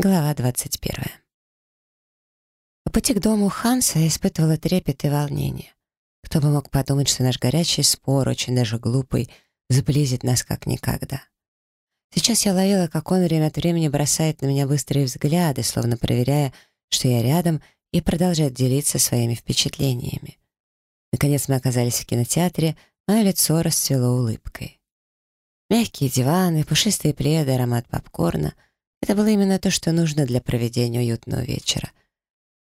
Глава 21. По пути к дому Ханса я испытывала трепет и волнение. Кто бы мог подумать, что наш горячий спор, очень даже глупый, сблизит нас как никогда. Сейчас я ловила, как он время от времени бросает на меня быстрые взгляды, словно проверяя, что я рядом, и продолжает делиться своими впечатлениями. Наконец мы оказались в кинотеатре, мое лицо расцвело улыбкой. Мягкие диваны, пушистые пледы, аромат попкорна — это было именно то, что нужно для проведения уютного вечера.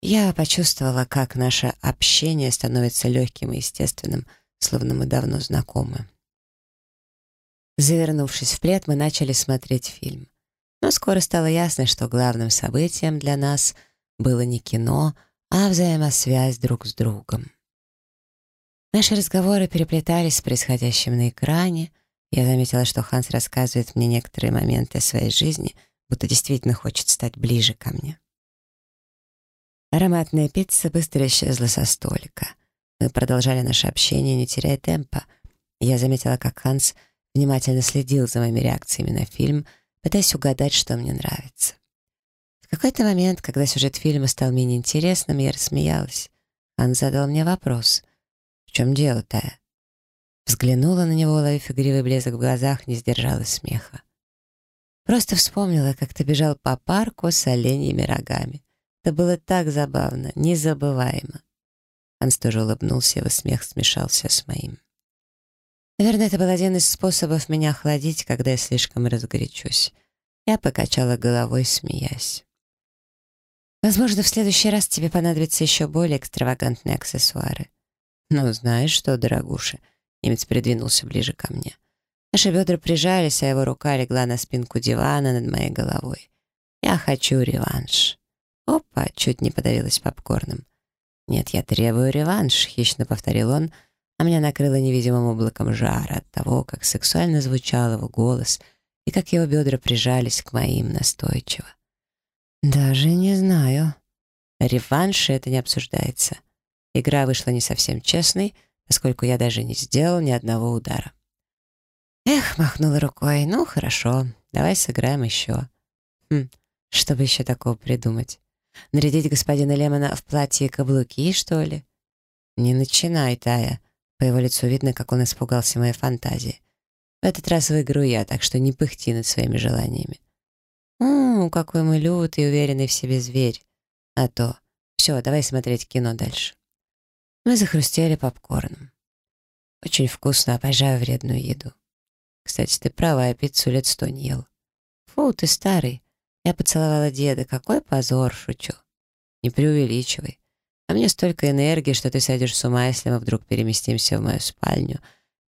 Я почувствовала, как наше общение становится легким и естественным, словно мы давно знакомы. Завернувшись в плед, мы начали смотреть фильм. Но скоро стало ясно, что главным событием для нас было не кино, а взаимосвязь друг с другом. Наши разговоры переплетались с происходящим на экране. Я заметила, что Ханс рассказывает мне некоторые моменты своей жизни — будто действительно хочет стать ближе ко мне. Ароматная пицца быстро исчезла со столика. Мы продолжали наше общение, не теряя темпа. Я заметила, как Ханс внимательно следил за моими реакциями на фильм, пытаясь угадать, что мне нравится. В какой-то момент, когда сюжет фильма стал менее интересным, я рассмеялась. Ханс задал мне вопрос. «В чем дело, Тая?» Взглянула на него, уловив игривый блеск в глазах, не сдержала смеха. Просто вспомнила, как ты бежал по парку с оленьими рогами. Это было так забавно, незабываемо. Анс тоже улыбнулся, его смех смешался с моим. Наверное, это был один из способов меня охладить, когда я слишком разгорячусь. Я покачала головой, смеясь. Возможно, в следующий раз тебе понадобятся еще более экстравагантные аксессуары. Ну, знаешь что, дорогуша, немец придвинулся ближе ко мне. Наши бедра прижались, а его рука легла на спинку дивана над моей головой. «Я хочу реванш». Опа, чуть не подавилась попкорном. «Нет, я требую реванш», — хищно повторил он, а меня накрыло невидимым облаком жара от того, как сексуально звучал его голос и как его бедра прижались к моим настойчиво. «Даже не знаю». Реванш это не обсуждается. Игра вышла не совсем честной, поскольку я даже не сделал ни одного удара. Эх, махнула рукой. Ну, хорошо, давай сыграем еще. Хм, чтобы еще такого придумать? Нарядить господина Лемона в платье и каблуки, что ли? Не начинай, Тая. По его лицу видно, как он испугался моей фантазии. В этот раз выиграю я, так что не пыхти над своими желаниями. «О, какой мы лютый, уверенный в себе зверь!» А то. Все, давай смотреть кино дальше. Мы захрустели попкорном. Очень вкусно, обожаю вредную еду. Кстати, ты права, я пиццу лет сто не ел. Фу, ты старый. Я поцеловала деда. Какой позор, шучу. Не преувеличивай. А мне столько энергии, что ты сойдешь с ума, если мы вдруг переместимся в мою спальню.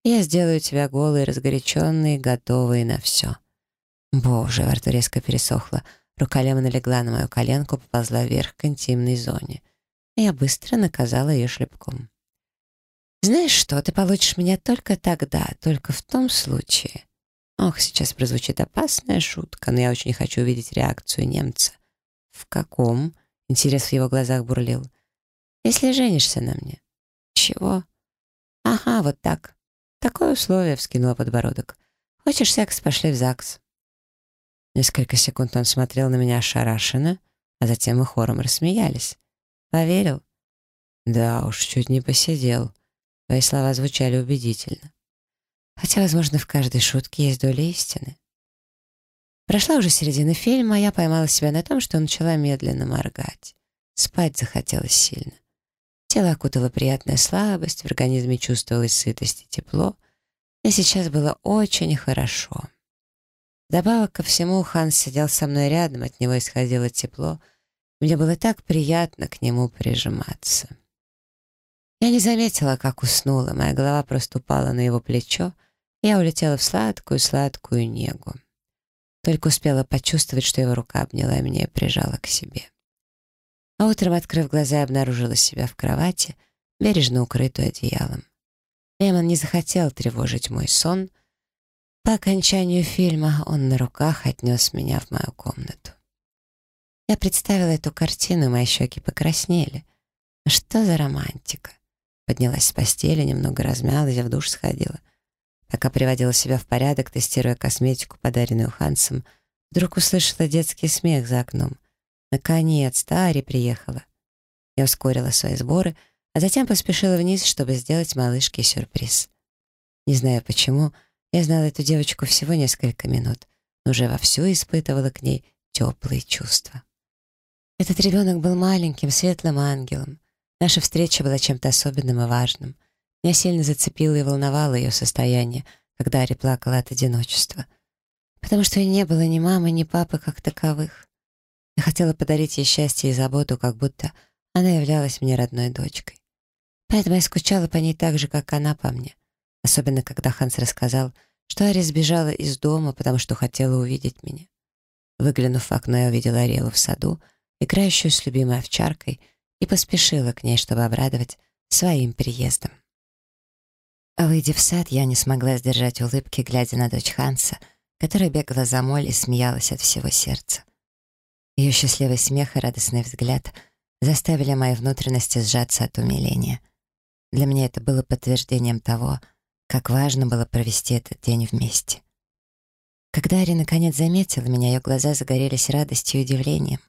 Я сделаю тебя голой, разгоряченной, готовой на все. Боже, во рту резко пересохло. Рука Лемона легла на мою коленку, поползла вверх к интимной зоне. Я быстро наказала ее шлепком. «Знаешь что, ты получишь меня только тогда, только в том случае». Ох, сейчас прозвучит опасная шутка, но я очень хочу увидеть реакцию немца. «В каком?» — интерес в его глазах бурлил. «Если женишься на мне». «Чего?» «Ага, вот так. Такое условие», — вскинула подбородок. «Хочешь секс, пошли в ЗАГС». Несколько секунд он смотрел на меня ошарашенно, а затем мы хором рассмеялись. «Поверил?» «Да уж, чуть не посидел». Твои слова звучали убедительно. Хотя, возможно, в каждой шутке есть доля истины. Прошла уже середина фильма, а я поймала себя на том, что начала медленно моргать. Спать захотелось сильно. Тело окутало приятная слабость, в организме чувствовалась сытость и тепло. И сейчас было очень хорошо. Добавок ко всему, Ханс сидел со мной рядом, от него исходило тепло. Мне было так приятно к нему прижиматься. Я не заметила, как уснула, моя голова просто упала на его плечо, и я улетела в сладкую-сладкую негу. Только успела почувствовать, что его рука обняла меня и прижала к себе. А утром, открыв глаза, я обнаружила себя в кровати, бережно укрытую одеялом. Лемон не захотел тревожить мой сон. По окончанию фильма он на руках отнес меня в мою комнату. Я представила эту картину, мои щеки покраснели. Что за романтика? Поднялась с постели, немного размялась, в душ сходила. Пока приводила себя в порядок, тестируя косметику, подаренную Хансом, Вдруг услышала детский смех за окном. Наконец-то Ари приехала. Я ускорила свои сборы, а затем поспешила вниз, чтобы сделать малышке сюрприз. Не знаю почему, я знала эту девочку всего несколько минут, но уже вовсю испытывала к ней теплые чувства. Этот ребенок был маленьким, светлым ангелом. Наша встреча была чем-то особенным и важным. Меня сильно зацепило и волновало ее состояние, когда Ари плакала от одиночества. Потому что не было ни мамы, ни папы как таковых. Я хотела подарить ей счастье и заботу, как будто она являлась мне родной дочкой. Поэтому я скучала по ней так же, как она по мне. Особенно, когда Ханс рассказал, что Ари сбежала из дома, потому что хотела увидеть меня. Выглянув в окно, я увидела Ариэлу в саду, играющую с любимой овчаркой, и поспешила к ней, чтобы обрадовать своим приездом. Выйдя в сад, я не смогла сдержать улыбки, глядя на дочь Ханса, которая бегала за моль и смеялась от всего сердца. Ее счастливый смех и радостный взгляд заставили мои внутренности сжаться от умиления. Для меня это было подтверждением того, как важно было провести этот день вместе. Когда Ари наконец заметила меня, ее глаза загорелись радостью и удивлением.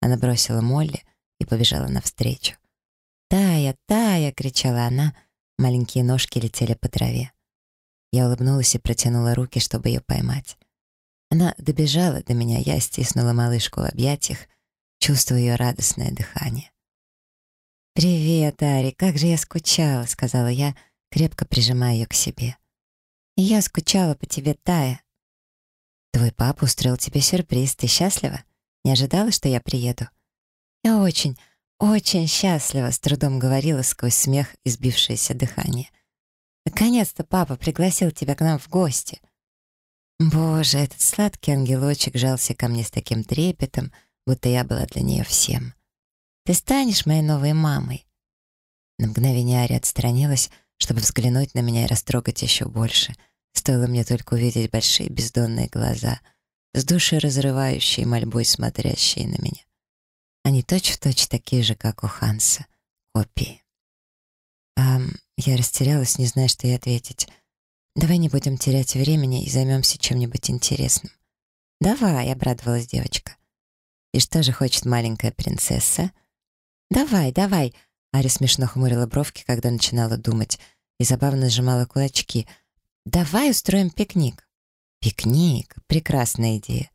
Она бросила Молли и побежала навстречу. «Тая, Тая!» — кричала она. Маленькие ножки летели по траве. Я улыбнулась и протянула руки, чтобы ее поймать. Она добежала до меня, я стиснула малышку в объятиях, чувствуя ее радостное дыхание. «Привет, Ари, как же я скучала», — сказала я, крепко прижимая ее к себе. «И я скучала по тебе, Тая». «Твой папа устроил тебе сюрприз, ты счастлива? Не ожидала, что я приеду?» «Я очень, очень счастлива», — с трудом говорила сквозь смех и сбившееся дыхание. «Наконец-то папа пригласил тебя к нам в гости». Боже, этот сладкий ангелочек жался ко мне с таким трепетом, будто я была для нее всем. «Ты станешь моей новой мамой». На мгновение Ари отстранилась, чтобы взглянуть на меня и растрогать еще больше. Стоило мне только увидеть большие бездонные глаза, с души разрывающие мольбой смотрящие на меня. Они точь-в-точь точь такие же, как у Ханса. Копии. А я растерялась, не зная, что ей ответить. «Давай не будем терять времени и займемся чем-нибудь интересным». «Давай», — обрадовалась девочка. «И что же хочет маленькая принцесса?» «Давай, давай», — Ари смешно хмурила бровки, когда начинала думать, и забавно сжимала кулачки. «Давай устроим пикник». «Пикник? Прекрасная идея.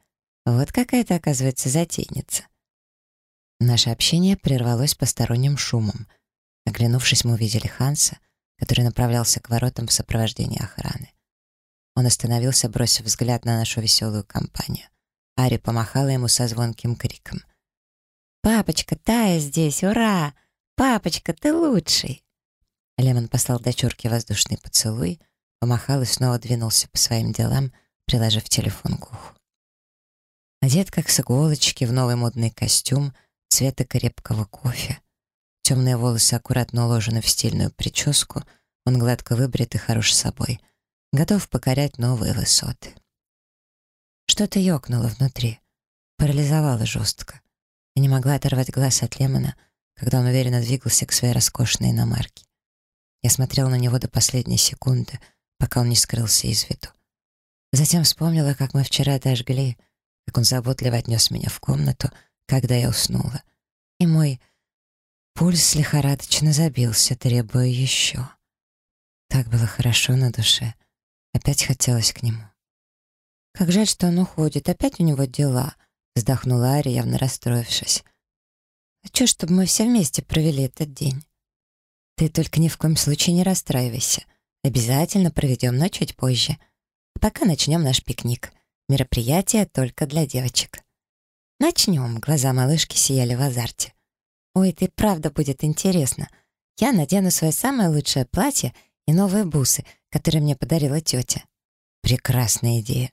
Вот какая-то, оказывается, затейница». Наше общение прервалось посторонним шумом. Оглянувшись, мы увидели Ханса, который направлялся к воротам в сопровождении охраны. Он остановился, бросив взгляд на нашу веселую компанию. Ари помахала ему со звонким криком. «Папочка, Тая здесь! Ура! Папочка, ты лучший!» Лемон послал дочурке воздушный поцелуй, помахал и снова двинулся по своим делам, приложив телефон к уху. Одет как с иголочки в новый модный костюм — цвета крепкого кофе. Темные волосы аккуратно уложены в стильную прическу, он гладко выбрит и хорош собой, готов покорять новые высоты. Что-то ёкнуло внутри, парализовало жестко. Я не могла оторвать глаз от Лемона, когда он уверенно двигался к своей роскошной иномарке. Я смотрел на него до последней секунды, пока он не скрылся из виду. Затем вспомнила, как мы вчера дожгли, как он заботливо отнес меня в комнату, когда я уснула. И мой пульс лихорадочно забился, требуя еще. Так было хорошо на душе. Опять хотелось к нему. «Как жаль, что он уходит. Опять у него дела», — вздохнула Ари, явно расстроившись. «Хочу, чтобы мы все вместе провели этот день». «Ты только ни в коем случае не расстраивайся. Обязательно проведем, но чуть позже. А пока начнем наш пикник. Мероприятие только для девочек». «Начнем», — глаза малышки сияли в азарте. «Ой, ты правда будет интересно. Я надену свое самое лучшее платье и новые бусы, которые мне подарила тетя». «Прекрасная идея.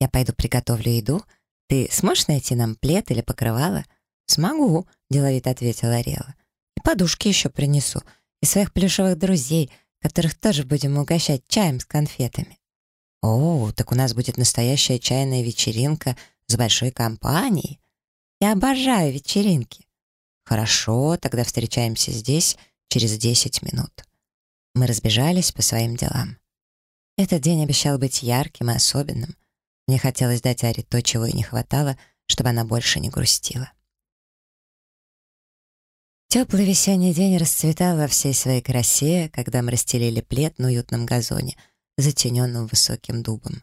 Я пойду приготовлю еду. Ты сможешь найти нам плед или покрывало?» «Смогу», — деловито ответила Арела. «И подушки еще принесу, и своих плюшевых друзей, которых тоже будем угощать чаем с конфетами». «О, так у нас будет настоящая чайная вечеринка с большой компанией», я обожаю вечеринки. Хорошо, тогда встречаемся здесь через 10 минут. Мы разбежались по своим делам. Этот день обещал быть ярким и особенным. Мне хотелось дать Аре то, чего ей не хватало, чтобы она больше не грустила. Теплый весенний день расцветал во всей своей красе, когда мы расстелили плед на уютном газоне, затененном высоким дубом.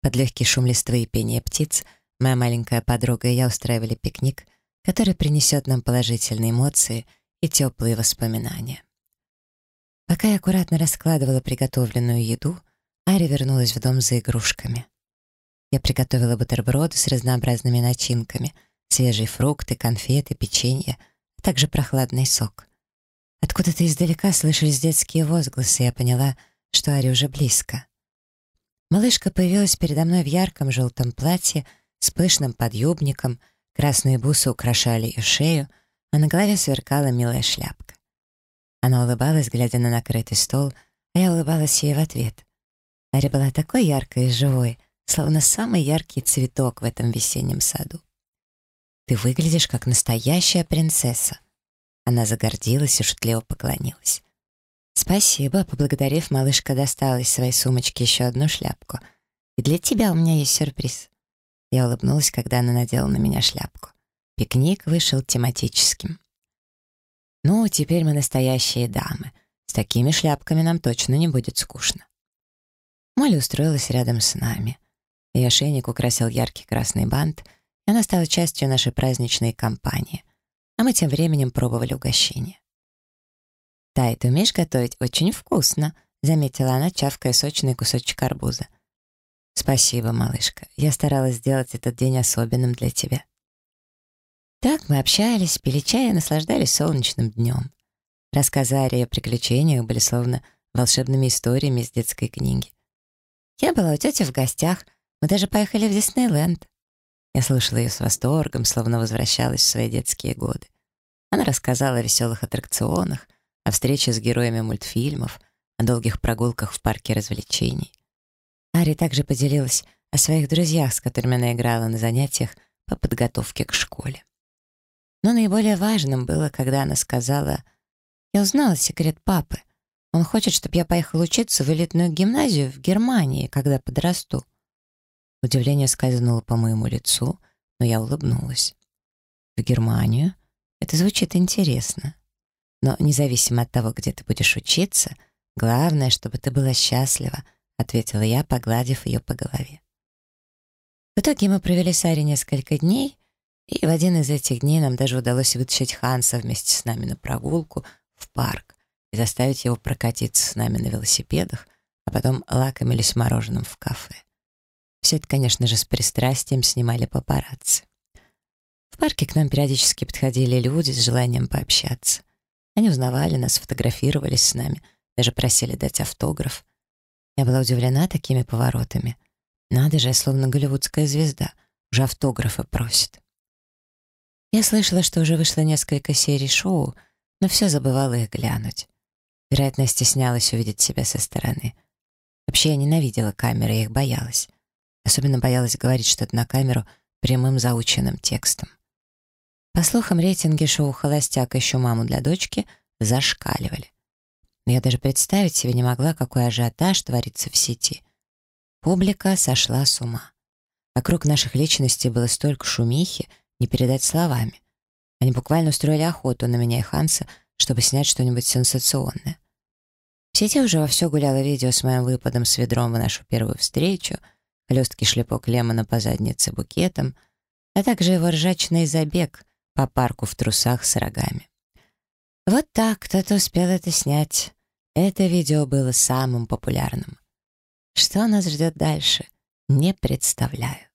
Под легкий шум листвы и пение птиц моя маленькая подруга и я устраивали пикник, который принесет нам положительные эмоции и теплые воспоминания. Пока я аккуратно раскладывала приготовленную еду, Ари вернулась в дом за игрушками. Я приготовила бутерброды с разнообразными начинками, свежие фрукты, конфеты, печенье — также прохладный сок. Откуда-то издалека слышались детские возгласы, и я поняла, что Ари уже близко. Малышка появилась передо мной в ярком желтом платье с пышным подъюбником, красные бусы украшали ее шею, а на голове сверкала милая шляпка. Она улыбалась, глядя на накрытый стол, а я улыбалась ей в ответ. Ари была такой яркой и живой, словно самый яркий цветок в этом весеннем саду. Ты выглядишь как настоящая принцесса». Она загордилась и шутливо поклонилась. «Спасибо», — поблагодарив, малышка достала из своей сумочки еще одну шляпку. «И для тебя у меня есть сюрприз». Я улыбнулась, когда она надела на меня шляпку. Пикник вышел тематическим. «Ну, теперь мы настоящие дамы. С такими шляпками нам точно не будет скучно». Молли устроилась рядом с нами. Ее ошейник украсил яркий красный бант — она стала частью нашей праздничной компании, а мы тем временем пробовали угощение. «Тай, ты умеешь готовить очень вкусно», — заметила она, чавкая сочный кусочек арбуза. «Спасибо, малышка. Я старалась сделать этот день особенным для тебя». Так мы общались, пили чай и наслаждались солнечным днем. Рассказы о ее приключениях были словно волшебными историями из детской книги. Я была у тети в гостях, мы даже поехали в Диснейленд. Я слышала ее с восторгом, словно возвращалась в свои детские годы. Она рассказала о веселых аттракционах, о встрече с героями мультфильмов, о долгих прогулках в парке развлечений. Ари также поделилась о своих друзьях, с которыми она играла на занятиях по подготовке к школе. Но наиболее важным было, когда она сказала, «Я узнала секрет папы. Он хочет, чтобы я поехала учиться в элитную гимназию в Германии, когда подрасту. Удивление скользнуло по моему лицу, но я улыбнулась. «В Германию? Это звучит интересно. Но независимо от того, где ты будешь учиться, главное, чтобы ты была счастлива», ответила я, погладив ее по голове. В итоге мы провели с Ари несколько дней, и в один из этих дней нам даже удалось вытащить Ханса вместе с нами на прогулку в парк и заставить его прокатиться с нами на велосипедах, а потом лакомились мороженым в кафе. Все это, конечно же, с пристрастием снимали папарацци. В парке к нам периодически подходили люди с желанием пообщаться. Они узнавали нас, фотографировались с нами, даже просили дать автограф. Я была удивлена такими поворотами. Надо же, словно голливудская звезда, уже автографы просит. Я слышала, что уже вышло несколько серий шоу, но все забывала их глянуть. Вероятно, стеснялась увидеть себя со стороны. Вообще, я ненавидела камеры, я их боялась. Особенно боялась говорить что-то на камеру прямым заученным текстом. По слухам, рейтинги шоу «Холостяк» ищу маму для дочки зашкаливали. Но я даже представить себе не могла, какой ажиотаж творится в сети. Публика сошла с ума. Вокруг наших личностей было столько шумихи, не передать словами. Они буквально устроили охоту на меня и Ханса, чтобы снять что-нибудь сенсационное. В сети уже вовсю гуляло видео с моим выпадом с ведром в нашу первую встречу — легкий шлепок Лемона по заднице букетом, а также его ржачный забег по парку в трусах с рогами. Вот так кто-то успел это снять. Это видео было самым популярным. Что нас ждет дальше, не представляю.